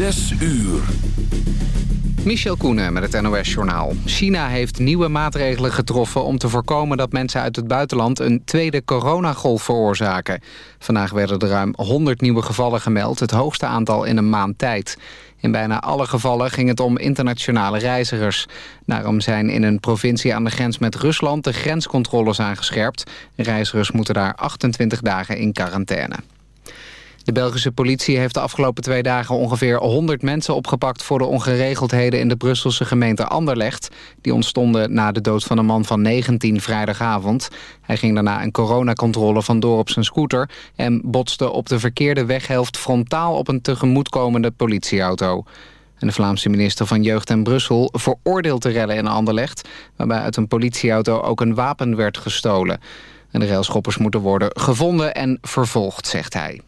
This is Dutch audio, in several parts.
Zes uur. Michel Koenen met het NOS-journaal. China heeft nieuwe maatregelen getroffen om te voorkomen dat mensen uit het buitenland een tweede coronagolf veroorzaken. Vandaag werden er ruim 100 nieuwe gevallen gemeld, het hoogste aantal in een maand tijd. In bijna alle gevallen ging het om internationale reizigers. Daarom zijn in een provincie aan de grens met Rusland de grenscontroles aangescherpt. Reizigers moeten daar 28 dagen in quarantaine. De Belgische politie heeft de afgelopen twee dagen ongeveer 100 mensen opgepakt voor de ongeregeldheden in de Brusselse gemeente Anderlecht. Die ontstonden na de dood van een man van 19 vrijdagavond. Hij ging daarna een coronacontrole vandoor op zijn scooter en botste op de verkeerde weghelft frontaal op een tegemoetkomende politieauto. En de Vlaamse minister van Jeugd en Brussel veroordeelt de rellen in Anderlecht... waarbij uit een politieauto ook een wapen werd gestolen. En de railschoppers moeten worden gevonden en vervolgd, zegt hij.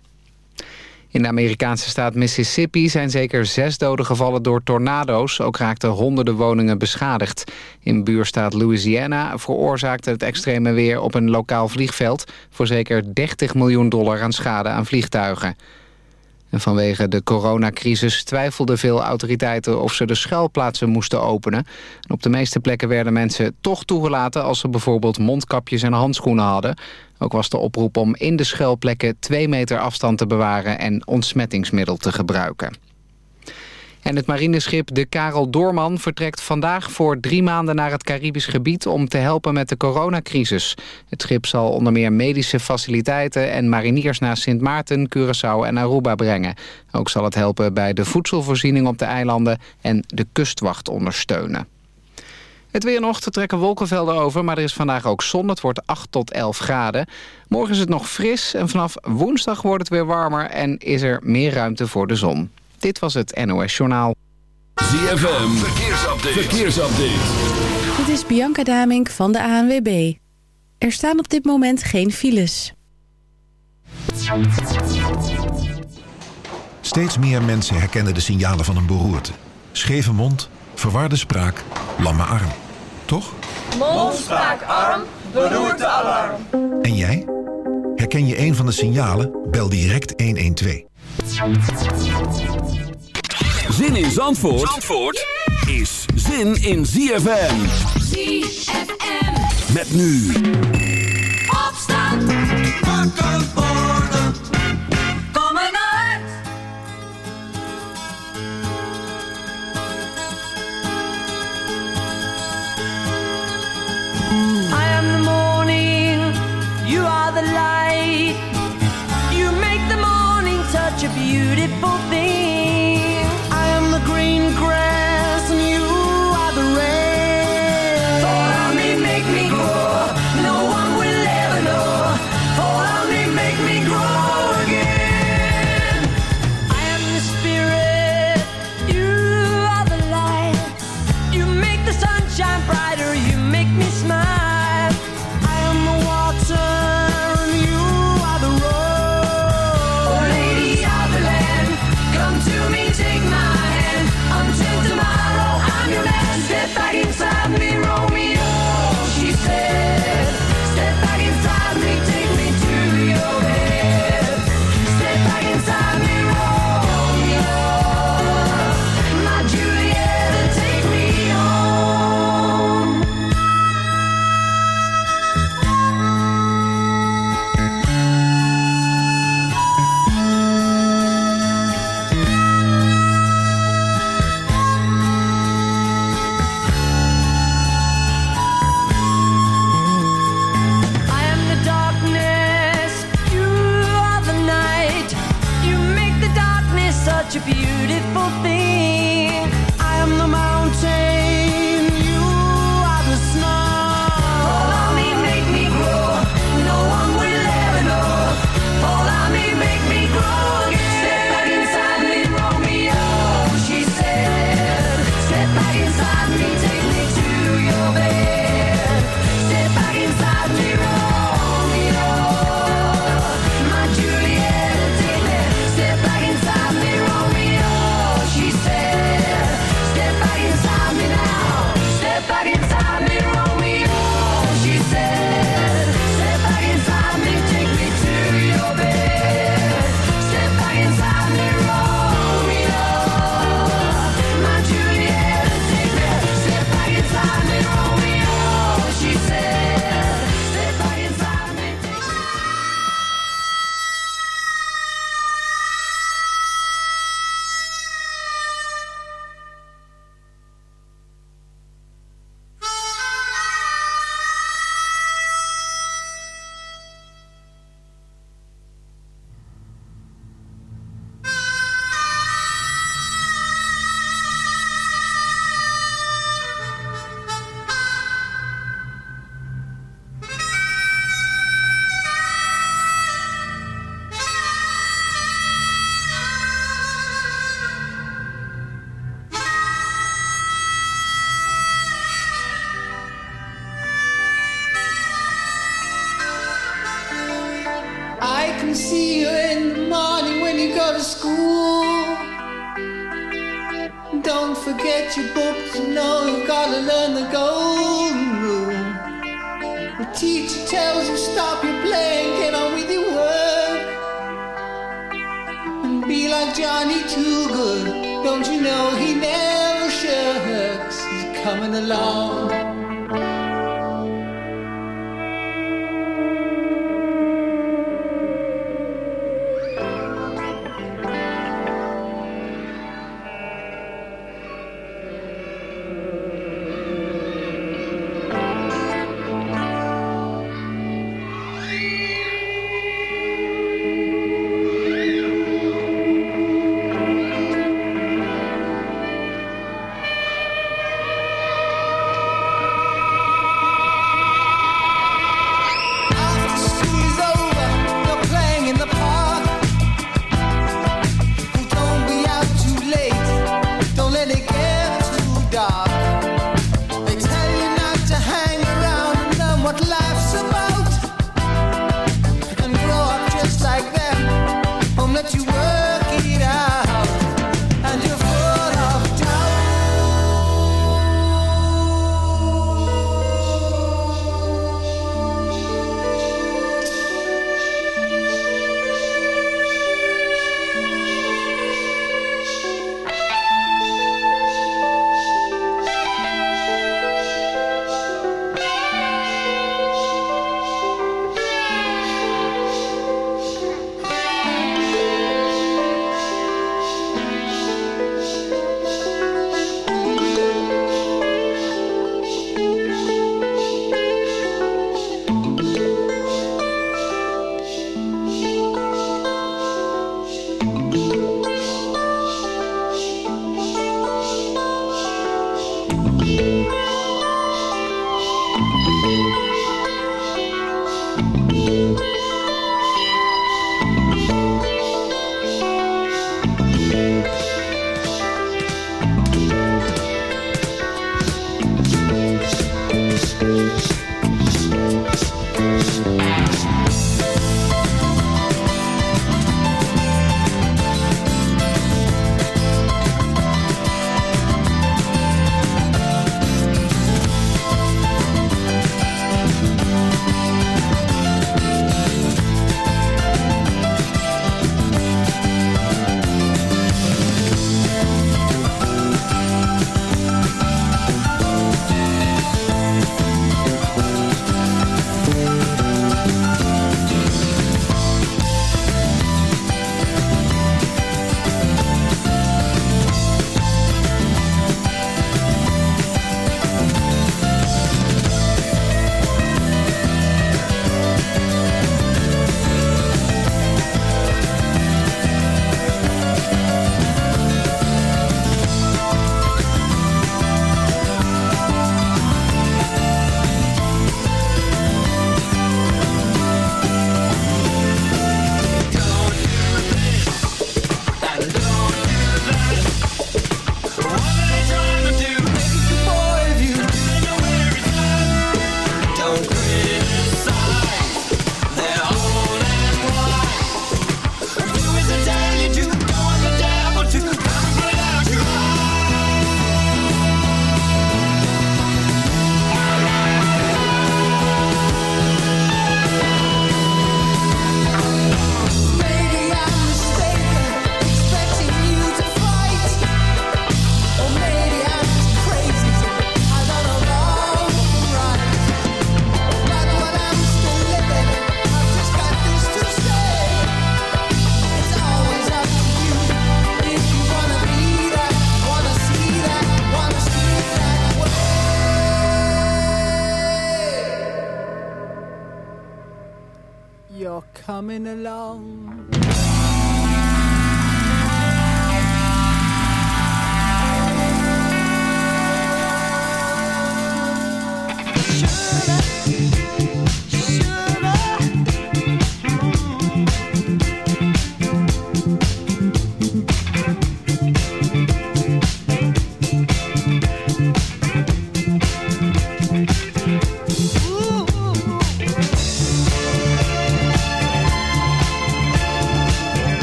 In de Amerikaanse staat Mississippi zijn zeker zes doden gevallen door tornado's. Ook raakten honderden woningen beschadigd. In buurstaat Louisiana veroorzaakte het extreme weer op een lokaal vliegveld... voor zeker 30 miljoen dollar aan schade aan vliegtuigen. En vanwege de coronacrisis twijfelden veel autoriteiten of ze de schuilplaatsen moesten openen. op de meeste plekken werden mensen toch toegelaten als ze bijvoorbeeld mondkapjes en handschoenen hadden. Ook was de oproep om in de schuilplekken twee meter afstand te bewaren en ontsmettingsmiddel te gebruiken. En het marineschip de Karel Doorman vertrekt vandaag voor drie maanden naar het Caribisch gebied om te helpen met de coronacrisis. Het schip zal onder meer medische faciliteiten en mariniers naar Sint Maarten, Curaçao en Aruba brengen. Ook zal het helpen bij de voedselvoorziening op de eilanden en de kustwacht ondersteunen. Het weer nog, te trekken wolkenvelden over, maar er is vandaag ook zon. Het wordt 8 tot 11 graden. Morgen is het nog fris en vanaf woensdag wordt het weer warmer... en is er meer ruimte voor de zon. Dit was het NOS Journaal. ZFM, verkeersupdate. verkeersupdate. Dit is Bianca Damink van de ANWB. Er staan op dit moment geen files. Steeds meer mensen herkennen de signalen van een beroerte. Scheve mond, verwarde spraak, lamme arm. Toch? Mond, spraak, arm, beroerte, alarm. En jij? Herken je een van de signalen? Bel direct 112. Zin in Zandvoort, Zandvoort is zin in ZFM. ZFM. Met nu. Opstand. Wakker worden. Kom uit. I am the morning, you are the light. You make the morning such a beautiful thing.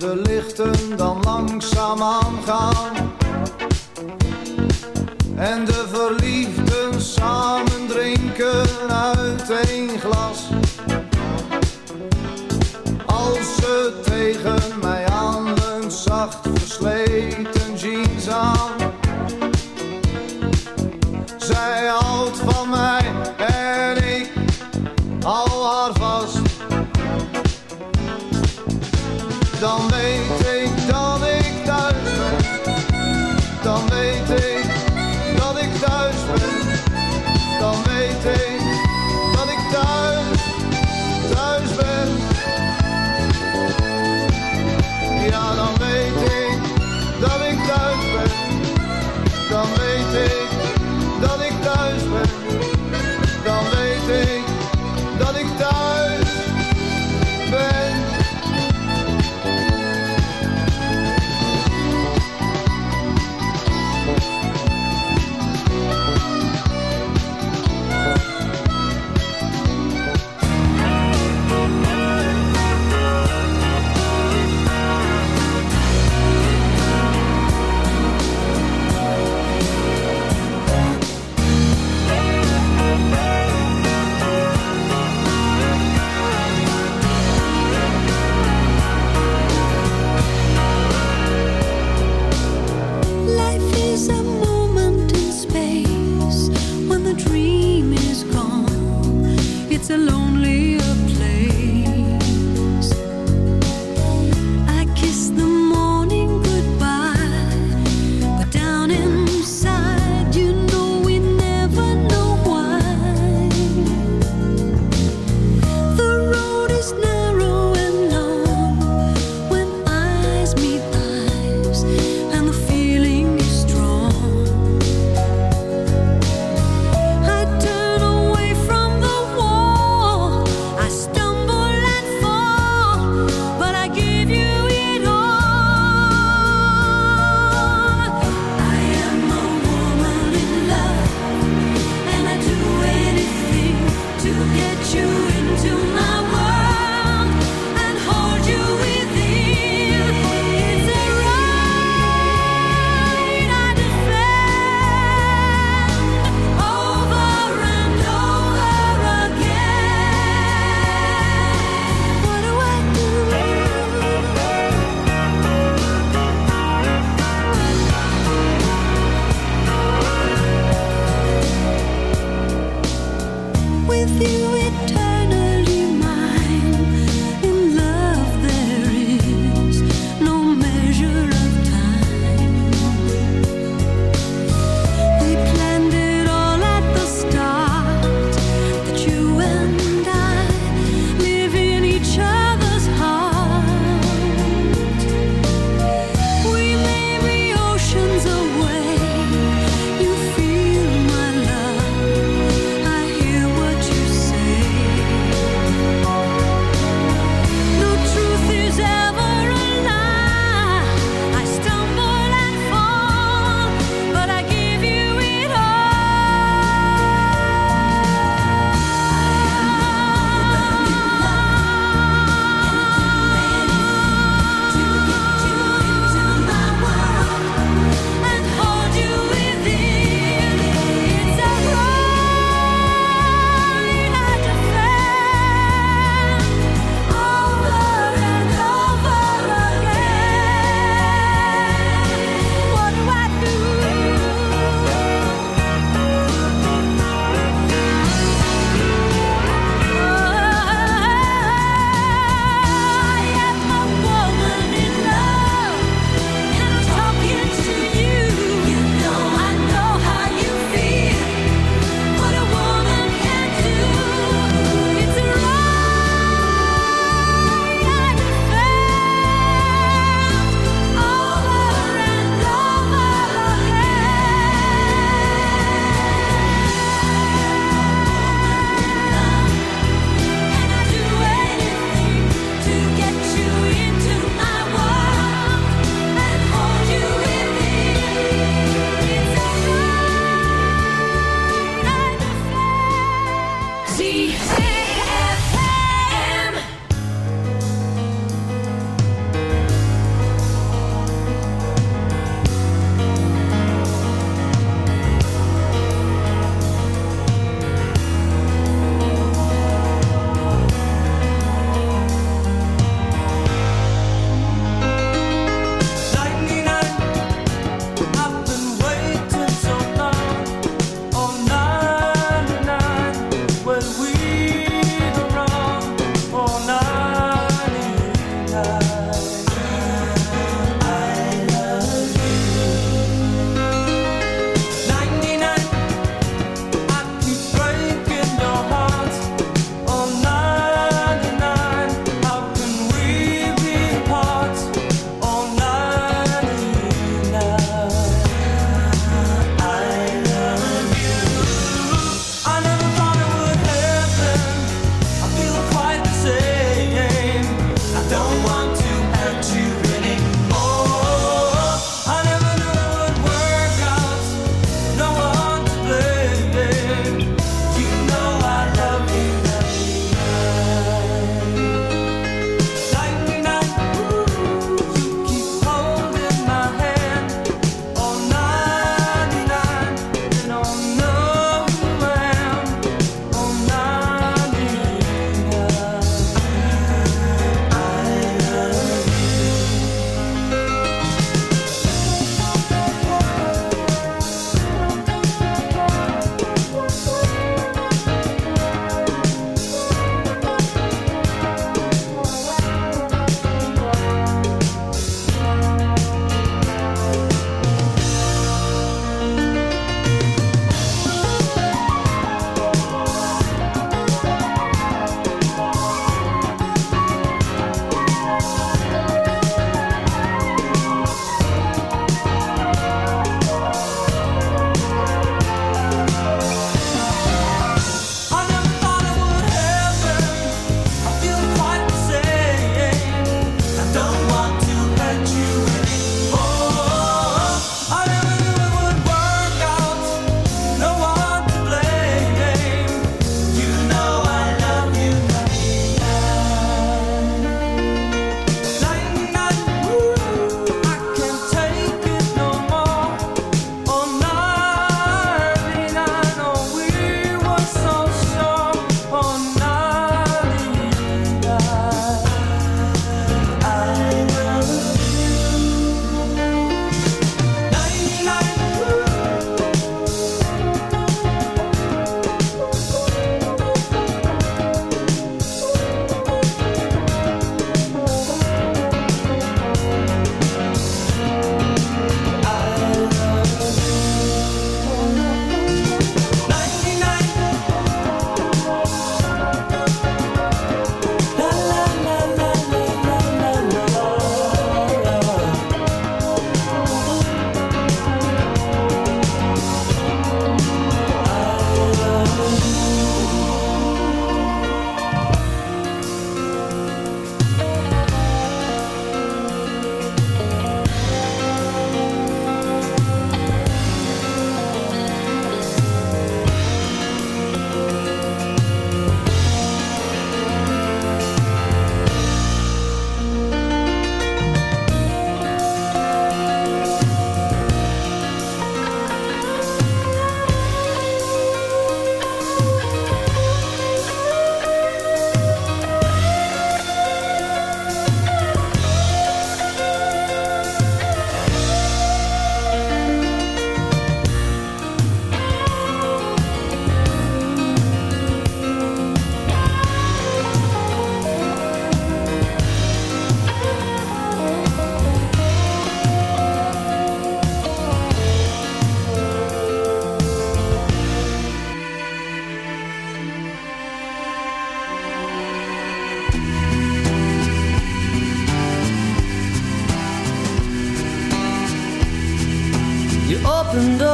De lichten dan langzaam aangaan. En de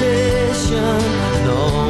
position. No.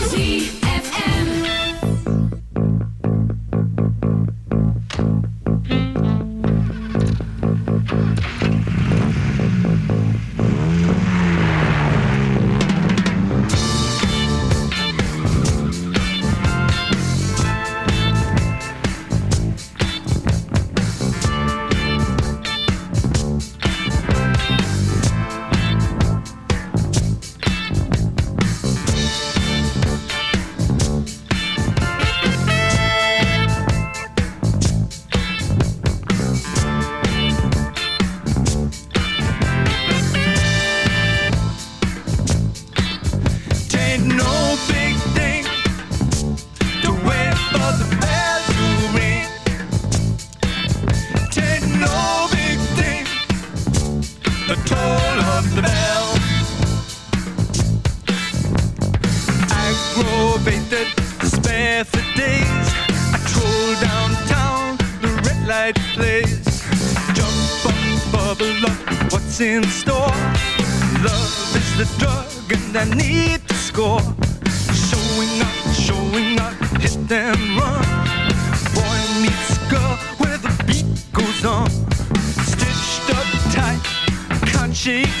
showing up, showing up, hit and run. Boy meets girl where the beat goes on. Stitched up tight, can't shake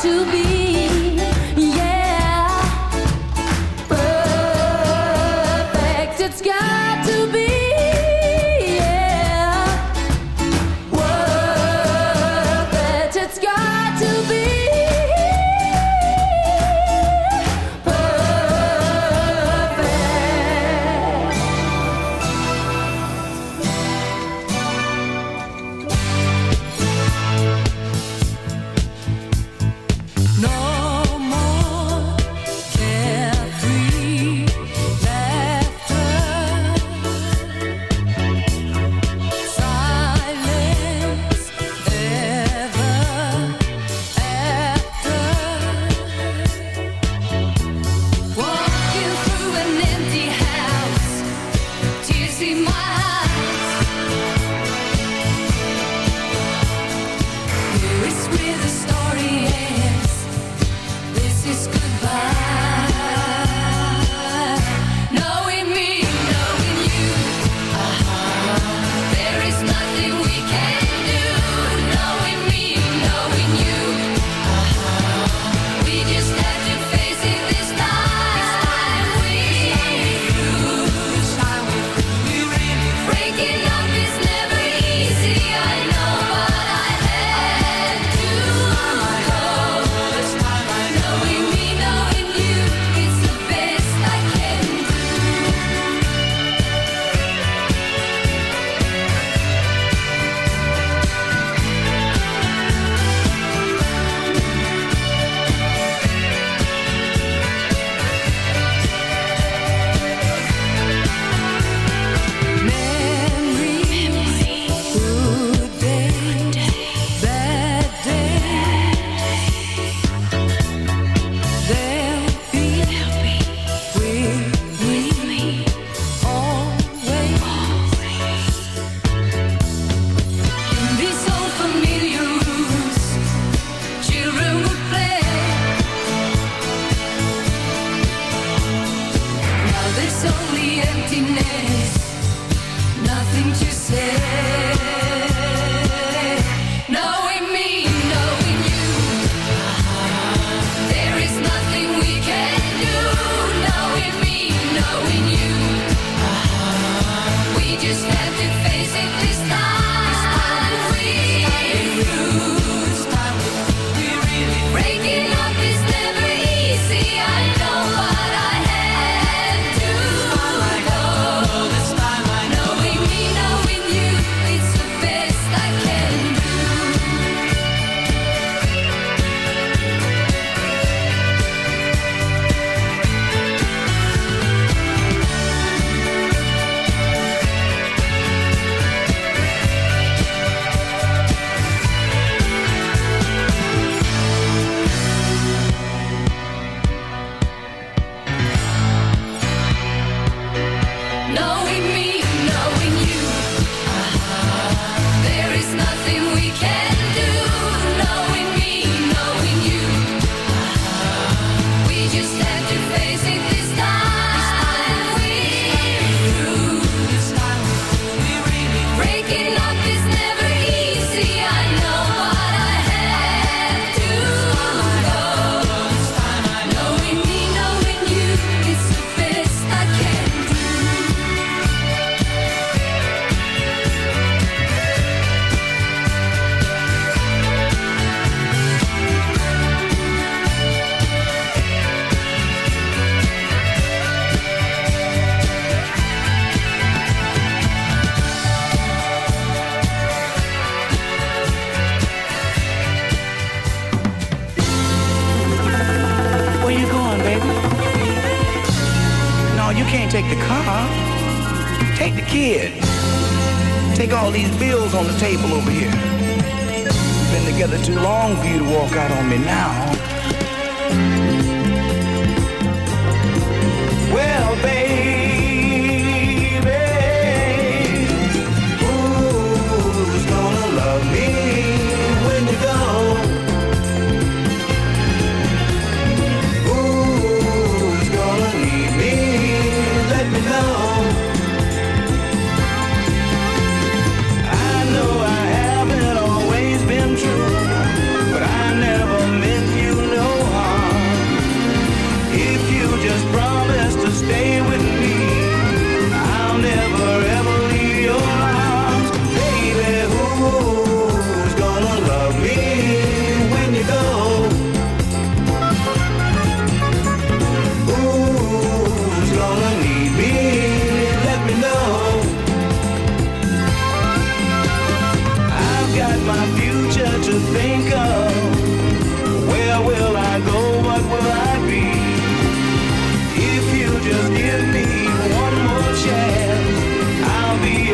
to be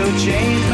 will change